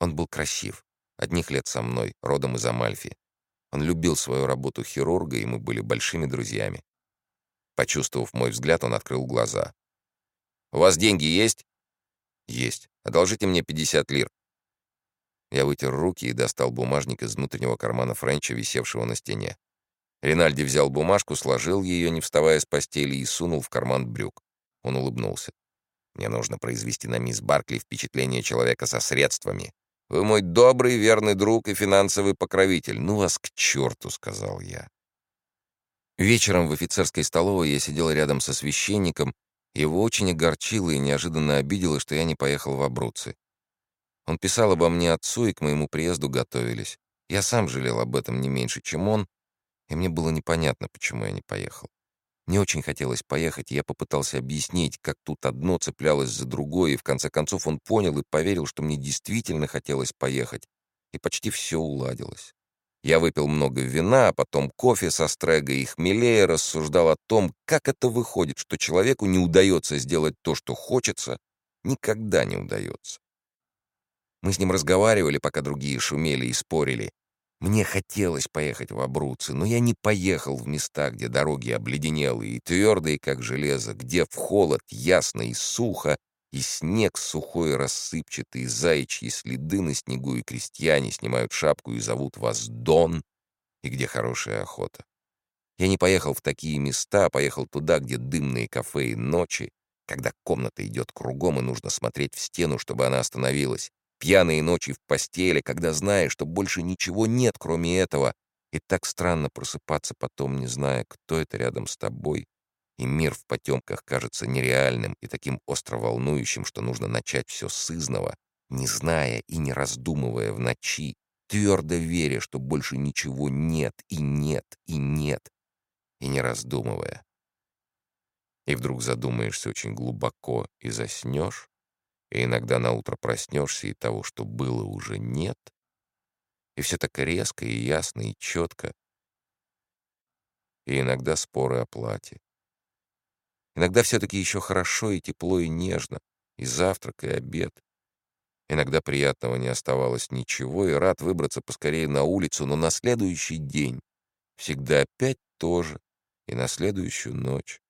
Он был красив, одних лет со мной, родом из Амальфи. Он любил свою работу хирурга, и мы были большими друзьями. Почувствовав мой взгляд, он открыл глаза. «У вас деньги есть?» «Есть. Одолжите мне 50 лир». Я вытер руки и достал бумажник из внутреннего кармана Френча, висевшего на стене. Ринальди взял бумажку, сложил ее, не вставая с постели, и сунул в карман брюк. Он улыбнулся. «Мне нужно произвести на мисс Баркли впечатление человека со средствами. Вы мой добрый, верный друг и финансовый покровитель. Ну вас к черту», — сказал я. Вечером в офицерской столовой я сидел рядом со священником, его очень огорчило и неожиданно обидело, что я не поехал в Абруцци. Он писал обо мне отцу, и к моему приезду готовились. Я сам жалел об этом не меньше, чем он, и мне было непонятно, почему я не поехал. Мне очень хотелось поехать, и я попытался объяснить, как тут одно цеплялось за другое, и в конце концов он понял и поверил, что мне действительно хотелось поехать, и почти все уладилось. Я выпил много вина, а потом кофе со стрегой и хмелея рассуждал о том, как это выходит, что человеку не удается сделать то, что хочется, никогда не удается. Мы с ним разговаривали, пока другие шумели и спорили. Мне хотелось поехать в Абруцци, но я не поехал в места, где дороги обледенелые и твердые, как железо, где в холод ясно и сухо, и снег сухой рассыпчатый, и заячьи следы на снегу, и крестьяне снимают шапку и зовут вас Дон, и где хорошая охота. Я не поехал в такие места, а поехал туда, где дымные кафе и ночи, когда комната идет кругом и нужно смотреть в стену, чтобы она остановилась, Пьяные ночи в постели, когда знаешь, что больше ничего нет, кроме этого. И так странно просыпаться потом, не зная, кто это рядом с тобой. И мир в потемках кажется нереальным и таким остро волнующим, что нужно начать все с изного, не зная и не раздумывая в ночи, твердо веря, что больше ничего нет и нет и нет, и не раздумывая. И вдруг задумаешься очень глубоко и заснешь, и иногда на утро проснешься, и того, что было, уже нет. И все так резко, и ясно, и четко. И иногда споры о плате. Иногда все-таки еще хорошо и тепло, и нежно, и завтрак, и обед. Иногда приятного не оставалось ничего, и рад выбраться поскорее на улицу, но на следующий день всегда опять то же, и на следующую ночь.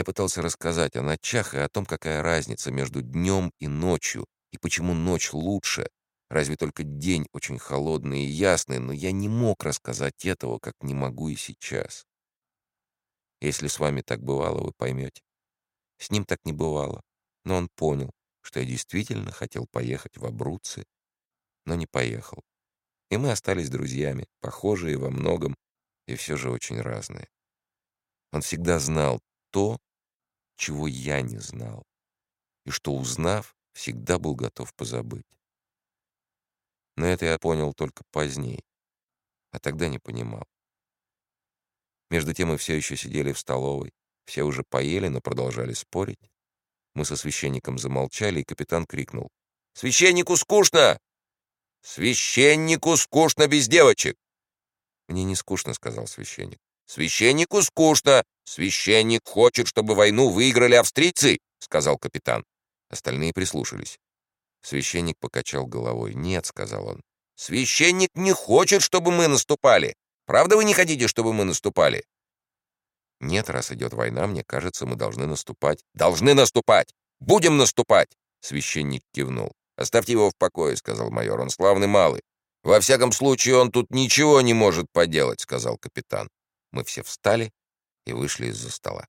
Я пытался рассказать о ночах и о том, какая разница между днем и ночью, и почему ночь лучше. Разве только день очень холодный и ясный, но я не мог рассказать этого, как не могу и сейчас. Если с вами так бывало, вы поймете. С ним так не бывало, но он понял, что я действительно хотел поехать в Абруцци, но не поехал. И мы остались друзьями, похожие во многом и все же очень разные. Он всегда знал то, чего я не знал, и что, узнав, всегда был готов позабыть. Но это я понял только позднее, а тогда не понимал. Между тем мы все еще сидели в столовой, все уже поели, но продолжали спорить. Мы со священником замолчали, и капитан крикнул. «Священнику скучно! Священнику скучно без девочек!» «Мне не скучно», — сказал священник. «Священнику скучно. Священник хочет, чтобы войну выиграли австрийцы», — сказал капитан. Остальные прислушались. Священник покачал головой. «Нет», — сказал он. «Священник не хочет, чтобы мы наступали. Правда вы не хотите, чтобы мы наступали?» «Нет, раз идет война, мне кажется, мы должны наступать». «Должны наступать! Будем наступать!» Священник кивнул. «Оставьте его в покое», — сказал майор. «Он славный малый». «Во всяком случае, он тут ничего не может поделать», — сказал капитан. Мы все встали и вышли из-за стола.